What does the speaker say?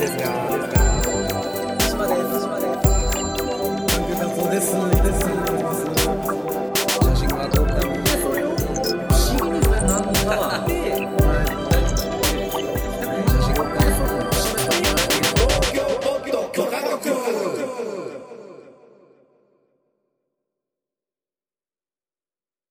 ですが。島です。島です。